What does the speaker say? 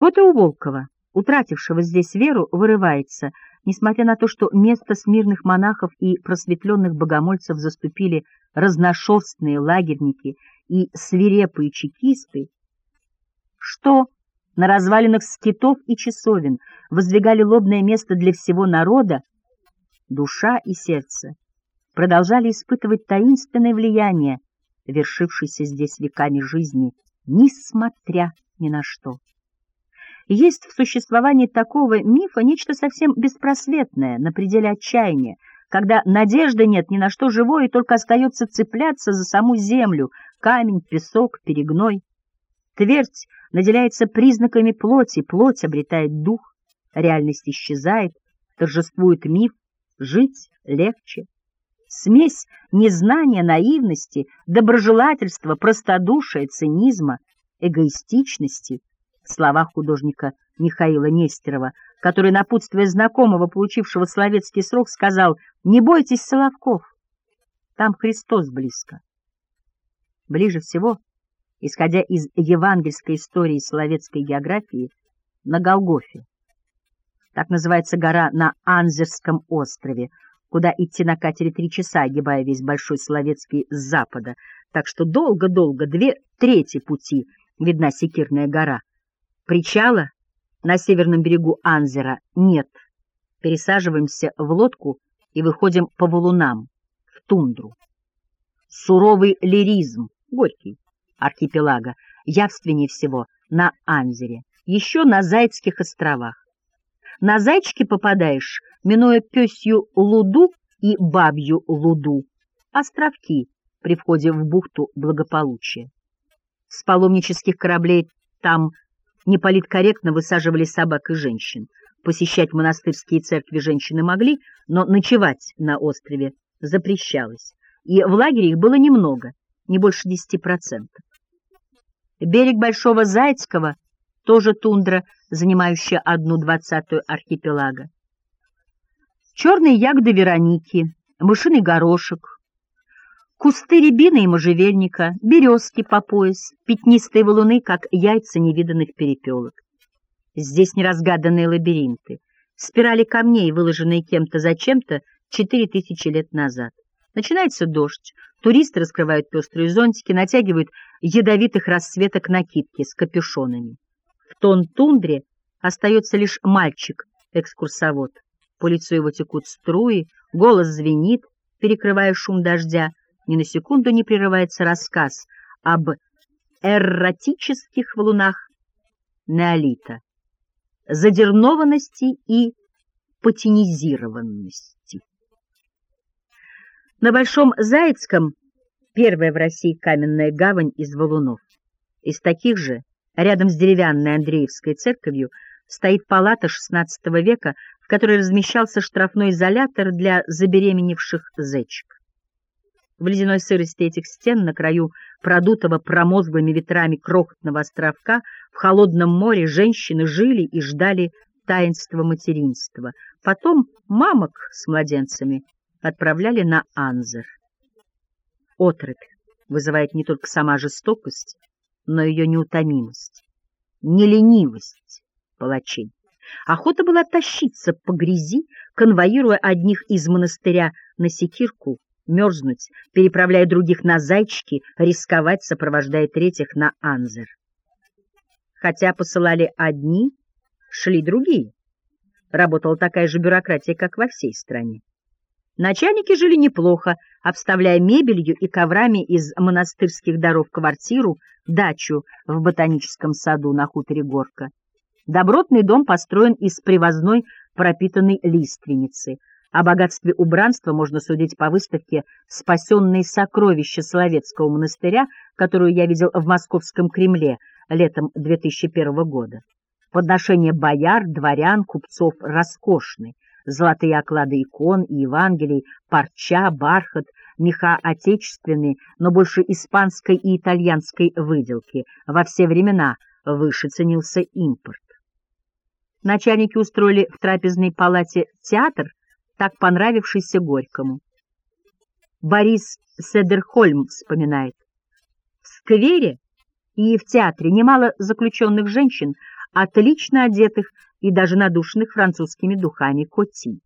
Вот и у Волкова, утратившего здесь веру, вырывается, несмотря на то, что место смирных монахов и просветленных богомольцев заступили разношерстные лагерники и свирепые чекисты, что на развалинах скитов и часовен воздвигали лобное место для всего народа, душа и сердце продолжали испытывать таинственное влияние, вершившееся здесь веками жизни, несмотря ни на что. Есть в существовании такого мифа нечто совсем беспросветное, на пределе отчаяния, когда надежды нет ни на что живое, и только остается цепляться за саму землю, камень, песок, перегной. Твердь наделяется признаками плоти, плоть обретает дух, реальность исчезает, торжествует миф, жить легче. Смесь незнания, наивности, доброжелательства, простодушия, цинизма, эгоистичности — слова художника Михаила Нестерова, который, напутствуя знакомого, получившего словецкий срок, сказал «Не бойтесь Соловков, там Христос близко». Ближе всего, исходя из евангельской истории словецкой географии, на Голгофе. Так называется гора на Анзерском острове, куда идти на катере три часа, огибая весь Большой Словецкий с запада, так что долго-долго, две трети пути, видна Секирная гора, Причала на северном берегу Анзера нет. Пересаживаемся в лодку и выходим по валунам, в тундру. Суровый лиризм, горький, архипелага, явственнее всего на Анзере, еще на Зайцких островах. На Зайчики попадаешь, минуя пёсью Луду и Бабью Луду, островки при входе в бухту благополучия. С паломнических кораблей там неполиткорректно высаживали собак и женщин. Посещать монастырские церкви женщины могли, но ночевать на острове запрещалось. И в лагере их было немного, не больше 10%. Берег Большого Зайцкого тоже тундра, занимающая одну двадцатую архипелага. Черные ягоды Вероники, мышиный горошек, Кусты рябины и можжевельника, березки по пояс, пятнистые валуны, как яйца невиданных перепелок. Здесь неразгаданные лабиринты, спирали камней, выложенные кем-то зачем-то четыре тысячи лет назад. Начинается дождь, туристы раскрывают пестрые зонтики, натягивают ядовитых расцветок накидки с капюшонами. В тон тундре остается лишь мальчик-экскурсовод. По лицу его текут струи, голос звенит, перекрывая шум дождя, ни на секунду не прерывается рассказ об эротических валунах неолита, задернованности и патинизированности. На Большом Зайцком первая в России каменная гавань из валунов. Из таких же, рядом с деревянной Андреевской церковью, стоит палата XVI века, в которой размещался штрафной изолятор для забеременевших зечек. В ледяной сырости этих стен, на краю продутого промозглыми ветрами крохотного островка, в холодном море женщины жили и ждали таинства материнства. Потом мамок с младенцами отправляли на Анзер. Отрыбь вызывает не только сама жестокость, но ее неутомимость, неленивость палачей. Охота была тащиться по грязи, конвоируя одних из монастыря на секирку, мерзнуть, переправляя других на зайчики, рисковать, сопровождая третьих на анзер. Хотя посылали одни, шли другие. Работала такая же бюрократия, как во всей стране. Начальники жили неплохо, обставляя мебелью и коврами из монастырских даров квартиру, дачу в ботаническом саду на хуторе Горка. Добротный дом построен из привозной пропитанной лиственницы — о богатстве убранства можно судить по выставке «Спасенные сокровища Соловецкого монастыря», которую я видел в Московском Кремле летом 2001 года. Подношения бояр, дворян, купцов роскошны. Золотые оклады икон и Евангелий, парча, бархат, меха отечественные, но больше испанской и итальянской выделки. Во все времена выше ценился импорт. Начальники устроили в трапезной палате театр, так понравившийся Горькому. Борис Седерхольм вспоминает. В сквере и в театре немало заключенных женщин, отлично одетых и даже надушенных французскими духами коти.